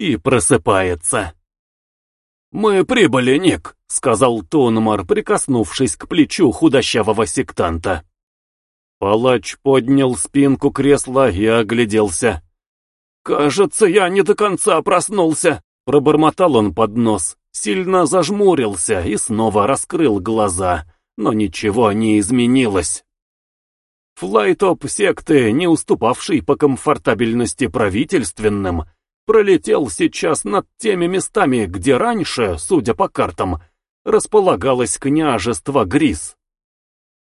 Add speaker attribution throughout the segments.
Speaker 1: и просыпается. «Мы прибыли, Ник», — сказал Тонмар, прикоснувшись к плечу худощавого сектанта. Палач поднял спинку кресла и огляделся. «Кажется, я не до конца проснулся», — пробормотал он под нос, сильно зажмурился и снова раскрыл глаза, но ничего не изменилось. Флайтоп секты, не уступавший по комфортабельности правительственным, пролетел сейчас над теми местами, где раньше, судя по картам, располагалось княжество Грис.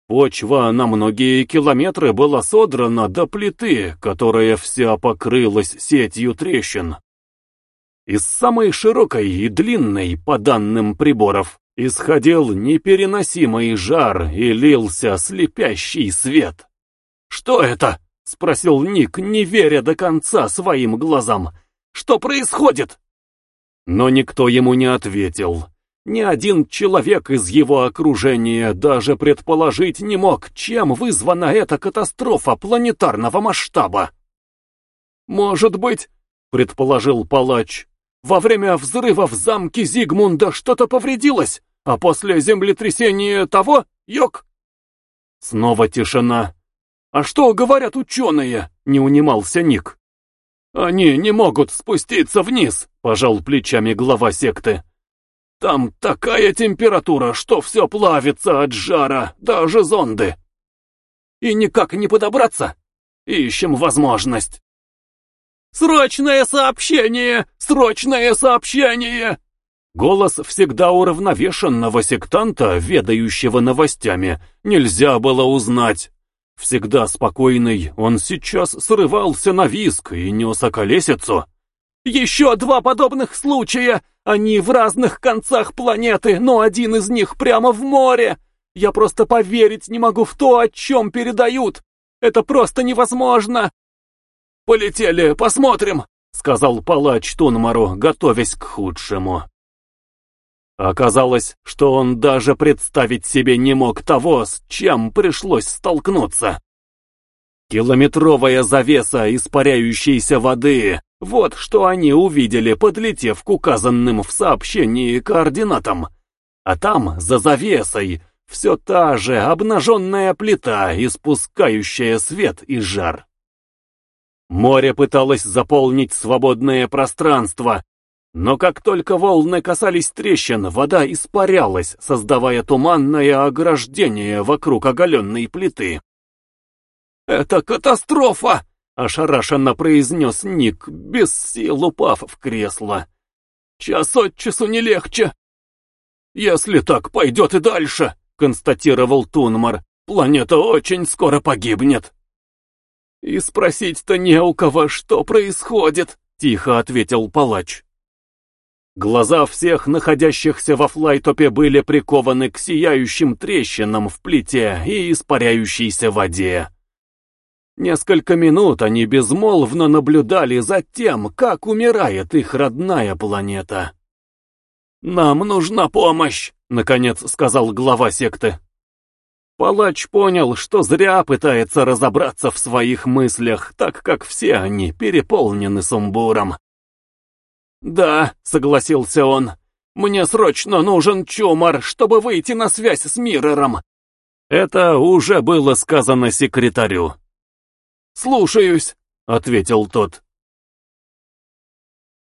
Speaker 1: Почва на многие километры была содрана до плиты, которая вся покрылась сетью трещин. Из самой широкой и длинной, по данным приборов, исходил непереносимый жар и лился слепящий свет. «Что это?» — спросил Ник, не веря до конца своим глазам. «Что происходит?» Но никто ему не ответил. Ни один человек из его окружения даже предположить не мог, чем вызвана эта катастрофа планетарного масштаба. «Может быть, — предположил палач, — во время взрыва в замке Зигмунда что-то повредилось, а после землетрясения того — йог?» Снова тишина. «А что говорят ученые?» — не унимался Ник. «Они не могут спуститься вниз», — пожал плечами глава секты. «Там такая температура, что все плавится от жара, даже зонды. И никак не подобраться? Ищем возможность». «Срочное сообщение! Срочное сообщение!» Голос всегда уравновешенного сектанта, ведающего новостями, нельзя было узнать. Всегда спокойный, он сейчас срывался на виск и нес околесицу. «Еще два подобных случая! Они в разных концах планеты, но один из них прямо в море! Я просто поверить не могу в то, о чем передают! Это просто невозможно!» «Полетели, посмотрим!» — сказал палач Тунмару, готовясь к худшему. Оказалось, что он даже представить себе не мог того, с чем пришлось столкнуться. Километровая завеса испаряющейся воды — вот что они увидели, подлетев к указанным в сообщении координатам. А там, за завесой, все та же обнаженная плита, испускающая свет и жар. Море пыталось заполнить свободное пространство, но как только волны касались трещин, вода испарялась, создавая туманное ограждение вокруг оголенной плиты. «Это катастрофа!» — ошарашенно произнес Ник, без сил упав в кресло. «Час от часу не легче!» «Если так пойдет и дальше», — констатировал Тунмар, — «планета очень скоро погибнет». «И спросить-то не у кого, что происходит», — тихо ответил палач. Глаза всех находящихся во флайтопе были прикованы к сияющим трещинам в плите и испаряющейся воде. Несколько минут они безмолвно наблюдали за тем, как умирает их родная планета. «Нам нужна помощь», — наконец сказал глава секты. Палач понял, что зря пытается разобраться в своих мыслях, так как все они переполнены сумбуром. «Да», — согласился он, — «мне срочно нужен чумор, чтобы выйти на связь с Миррором». Это уже было сказано секретарю. «Слушаюсь», — ответил тот.